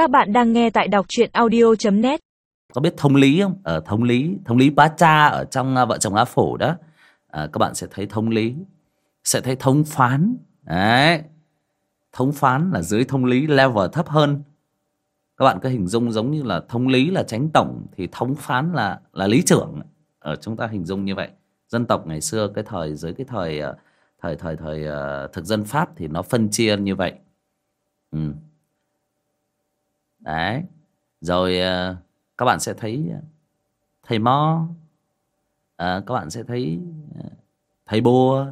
Các bạn đang nghe tại đọc truyện audio.net có biết thông lý không? Ở thông lý thông lý bá cha ở trong à, vợ chồng á phổ đó. À, các bạn sẽ thấy thông lý sẽ thấy thông phán. Đấy. Thông phán là dưới thông lý level thấp hơn. Các bạn cứ hình dung giống như là thông lý là tránh tổng thì thống phán là là lý trưởng. Ở chúng ta hình dung như vậy. Dân tộc ngày xưa cái thời dưới cái thời à, thời thời thời à, thực dân pháp thì nó phân chia như vậy. Ừ đấy. Rồi uh, các bạn sẽ thấy ờ, thầy mo à, các bạn sẽ thấy thầy bùa.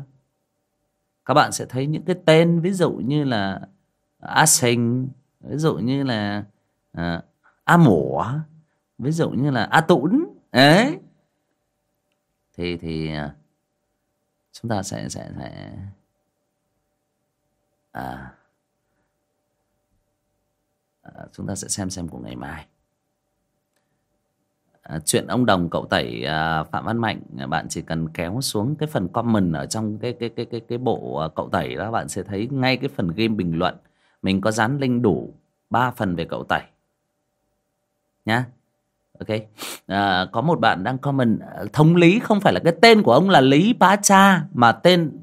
Các bạn sẽ thấy những cái tên ví dụ như là a sình ví dụ như là à, a mổ ví dụ như là a tũn. Ấy thì thì chúng ta sẽ sẽ sẽ à, à, chúng ta sẽ xem xem của ngày mai. À, chuyện ông đồng cậu tẩy à, phạm văn mạnh à, bạn chỉ cần kéo xuống cái phần comment ở trong cái cái cái cái cái bộ à, cậu tẩy đó bạn sẽ thấy ngay cái phần game bình luận. Mình có dán link đủ ba phần về cậu tẩy. Nhá. Ok. À, có một bạn đang comment à, thống lý không phải là cái tên của ông là lý bá cha mà tên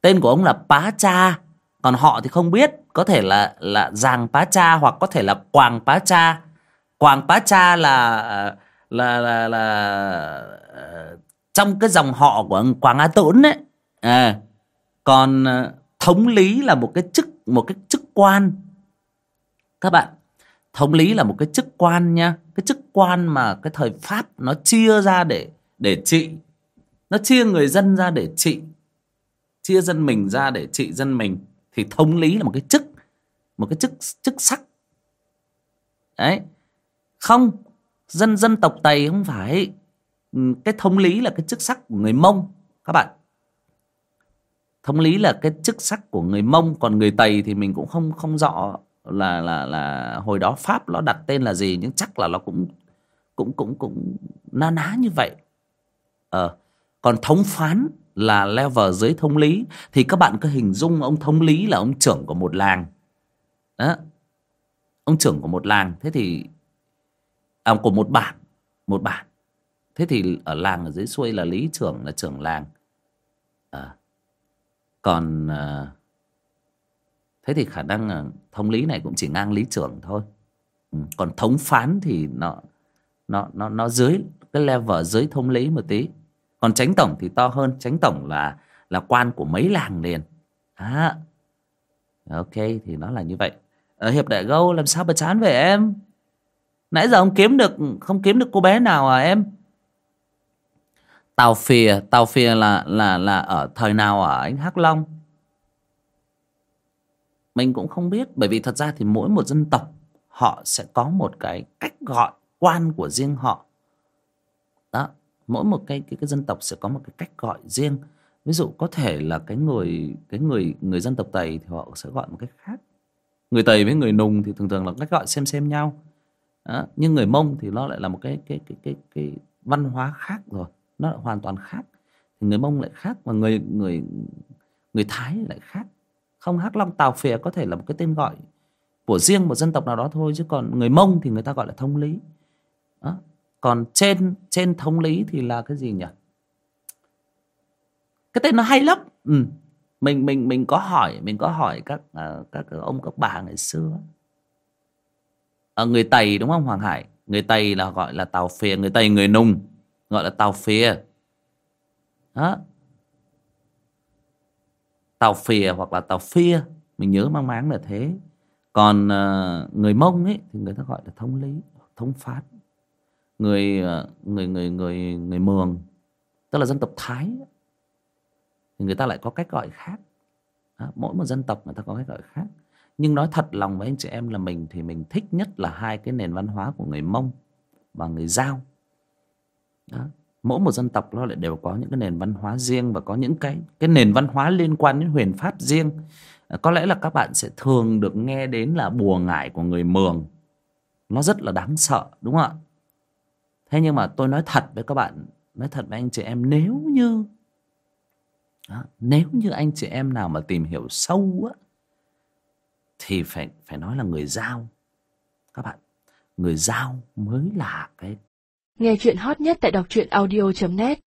tên của ông là bá cha còn họ thì không biết có thể là là giàng pá cha hoặc có thể là quàng pá cha. Quàng pá cha là là là là ờ, trong cái dòng họ của quàng Quảng Tốn đấy à, ờ, còn ờ, thống lý là một cái chức một cái chức quan. Các bạn thống lý là một cái chức quan nha. Cái chức quan mà cái thời pháp nó chia ra để để trị. Nó chia người dân ra để trị chia dân mình ra để trị dân mình thì thống lý là một cái chức, một cái chức chức sắc. Đấy. Không, dân dân tộc tây không phải ừ, cái thống lý là cái chức sắc của người mông, các bạn. Thống lý là cái chức sắc của người mông, còn người tây thì mình cũng không không rõ là là là hồi đó pháp nó đặt tên là gì, nhưng chắc là nó cũng cũng cũng cũng na ná như vậy. Ờ còn thống phán là level dưới thống lý thì các bạn cứ hình dung ông thống lý là ông trưởng của một làng. Đó. Ông trưởng của một làng thế thì à, của một bản một bản. Thế thì ở làng ở dưới xuôi là lý trưởng là trưởng làng. À, còn à, thế thì khả năng là thống lý này cũng chỉ ngang lý trưởng thôi. Ừ. còn thống phán thì nó nó nó nó dưới cái level dưới thống lý một tí còn tránh tổng thì to hơn. Tránh tổng là là quan của mấy làng liền à, ok thì nó là như vậy. Ở hiệp đại gâu làm sao mà chán về em? Nãy giờ ông kiếm được Không kiếm được cô bé nào à em? Tàu phìa Tàu phìa là là là ở thời nào ở anh Hắc Long? Mình cũng không biết Bởi vì thật ra thì mỗi một dân tộc Họ sẽ có một cái cách gọi quan của riêng họ. Mỗi một cái, cái, cái dân tộc sẽ có một cái cách gọi riêng. Ví dụ có thể là cái người cái người người dân tộc Tây thì họ sẽ gọi một cách khác. Người Tây với người Nùng thì thường thường là cách gọi xem xem nhau. Đó. nhưng người mông thì nó lại là một cái cái cái cái cái văn hóa khác rồi. Nó lại hoàn toàn khác. Thì người mông lại khác và người người người thái lại khác. Không hắc long tào phìa có thể là một cái tên gọi của riêng một dân tộc nào đó thôi chứ còn người mông thì người ta gọi là thông lý. Đó còn trên trên thông lý thì là cái gì nhỉ? Cái tên nó hay lắm. Ừ. mình mình mình có hỏi mình có hỏi các uh, các ông các bà ngày xưa à, người tây đúng không hoàng hải? Người tây là gọi là tàu phìa người tây người nùng gọi là tàu phìa. Đó. Tàu phìa hoặc là tàu phia mình nhớ mang máng là thế. Còn uh, người mông ấy thì người ta gọi là thống lý thống phát người ờ, người người người người mường tức là dân tộc thái thì người ta lại có cách gọi khác. Mỗi một dân tộc người ta có cách gọi khác. Nhưng nói thật lòng với anh chị em là mình thì mình thích nhất là hai cái nền văn hóa của người mông và người giao. Đó. mỗi một dân tộc nó lại đều có những cái nền văn hóa riêng và có những cái cái nền văn hóa liên quan đến huyền pháp riêng. À, có lẽ là các bạn sẽ thường được nghe đến là bùa ngải của người mường. Nó rất là đáng sợ đúng không ạ? Thế nhưng mà tôi nói thật với các bạn nói thật với anh chị em nếu như đó, nếu như anh chị em nào mà tìm hiểu sâu á thì phải phải nói là người giao. Các bạn người giao mới là cái Nghe chuyện hot nhất tại đọc truyện audio.net